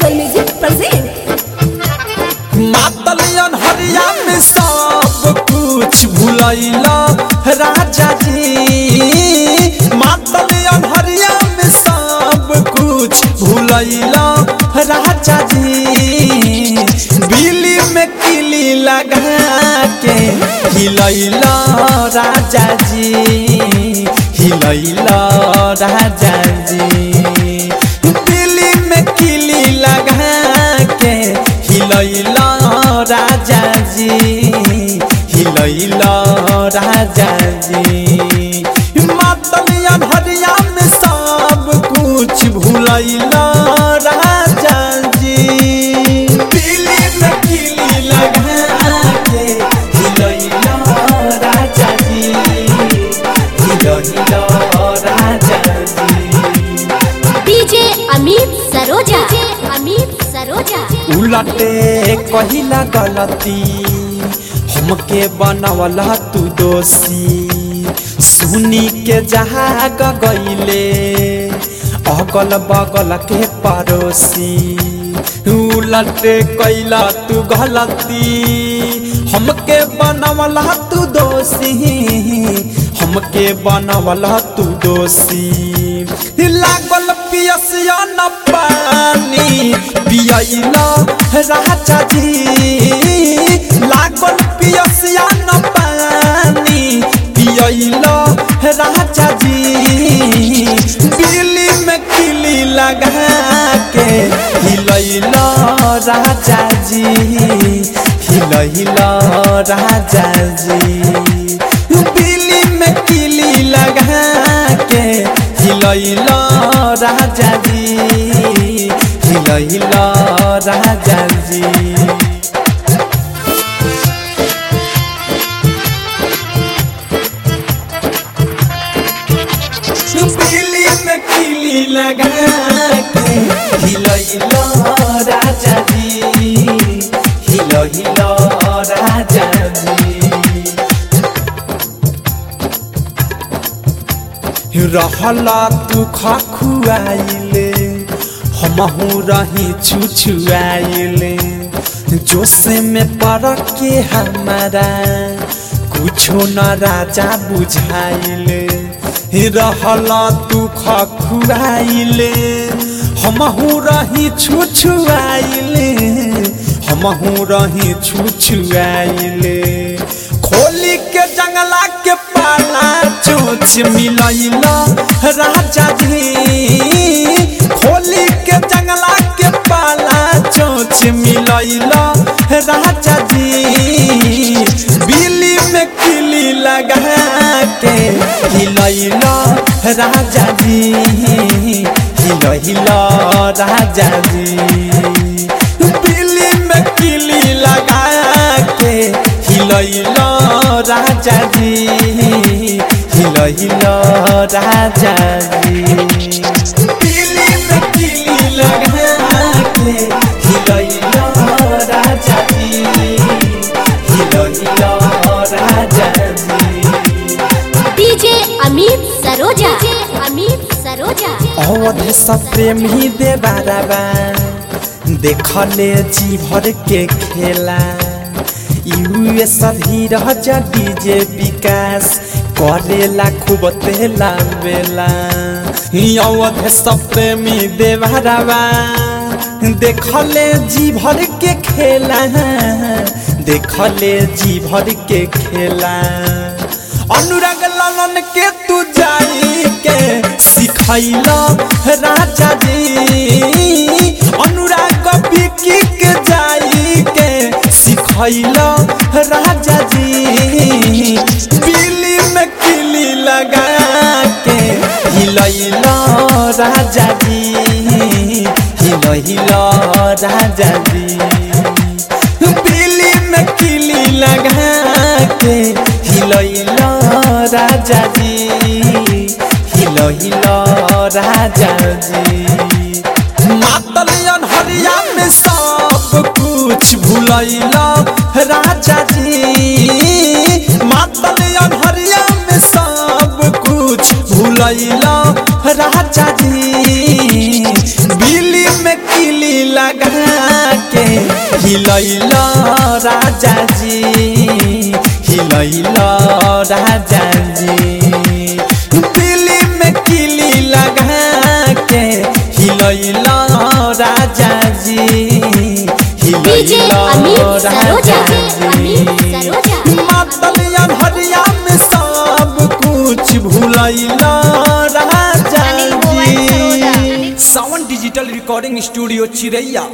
Present. मातलियन हरिया में सब कुछ भूलैला, राजा जी। मातलियन हरिया में सब कुछ राजा जी। बिली में किली लगा के राजा जी। हिलैला, राजा जी। उलटे कहिला गलती हमके बनवला तू दोषी। सुनी के जहाग गईले अगल बगल के पड़ोसी। उलटे कैला, तू गलती। हमके बनवला तू दोषी। हमके बनवला तू दोषी। लागल पियसिया न पानी। पियला राजा जी। किली लगा के हिल राजा जी। हिल राजा जी। बिली में किली लगा के हिल राजा जी। हिल राजा जी। तू खखुआइले हमहू रही छुछुआइले जोश में पर के हमारा कुछ न राजा बुझाइले रहला तू खखुआइले हमहू रही छुछुआइले, हमहू रही छुछुआइले। खोली के जंगला के पाला चोच मिलैला, राजा जी। खोली के जंगला के पाला चोच मिलैला, राजा जी। बिल्ली में किली लगा के हिलैला राजा जी, हिलैला राजा जी। बिल्ली में किली लगा के हिलैला राजा जी, हिलैला राजा जी। सब प्रेमी दे बाराबा देखले जी भर के खेला। US Dheeraj DJ Vikas. करेला खूब तेला बेला अवध सब प्रेमी दे बाराबा देखले जी भर के खेला। देखले जी भर के खेला। अनुराग लालन के राजा जी। अनुराग बिकी जाई के सिखैला, राजा जी। बिल्ली में किली लगा के हिलैला, राजा जी। हिलैला, राजा जी। बिल्ली में किली लगा के हिलैला, राजा जी। हिलैला राजा जी मातलियन हरिया में सब कुछ भूलैला राजा जी। मातलियन हरिया में सब कुछ भूलैला राजा जी। बिल्ली में किली लगा के हिलैल राजा जी। हिलैल राजा जी। लगा के हिलैल राजा जी। डीजे हिलैल राजा जी सरोजा हरिया में सब कुछ भूलैला राजा जी। सावन डिजिटल रिकॉर्डिंग स्टूडियो चिरैया।